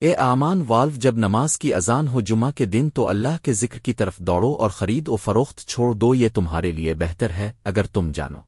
اے آمان والو، جب نماز کی اذان ہو جمعہ کے دن تو اللہ کے ذکر کی طرف دوڑو اور خرید و فروخت چھوڑ دو، یہ تمہارے لیے بہتر ہے، اگر تم جانو۔